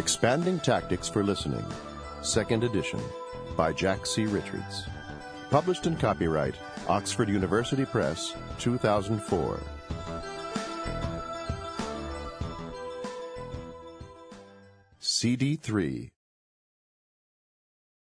Expanding Tactics for Listening, Second Edition, by Jack C. Richards. Published in copyright Oxford University Press, 2004. CD3